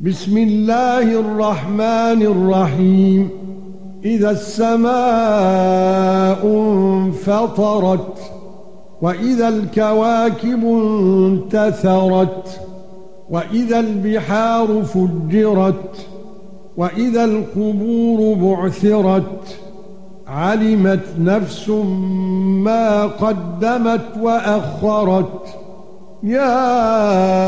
بسم الله الرحمن الرحيم. إذا السماء انفطرت وإذا الكواكب انتثرت وإذا البحار فجرت وإذا القبور بعثرت علمت نفس ما قدمت وأخرت. يا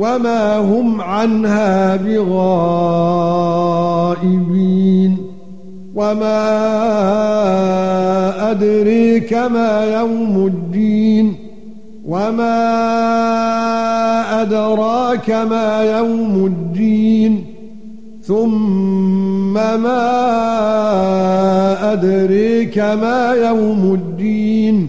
وما هم عنها بغائبين وما أدريك ما يوم الدين وما أدراك ما يوم الدين ثم ما أدريك ما يوم الدين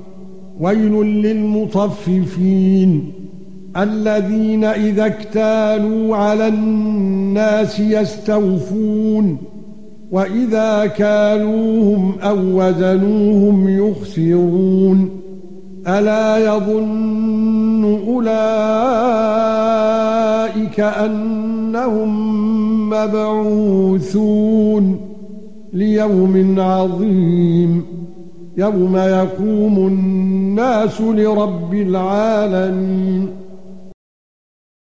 ويل للمطففين الذين إذا اكتالوا على الناس يستوفون وإذا كالوهم أو وزنوهم يخسرون ألا يظن أولئك أنهم مبعوثون ليوم عظيم يَوْمَ يَقُومُ النَّاسُ لِرَبِّ الْعَالَمِينَ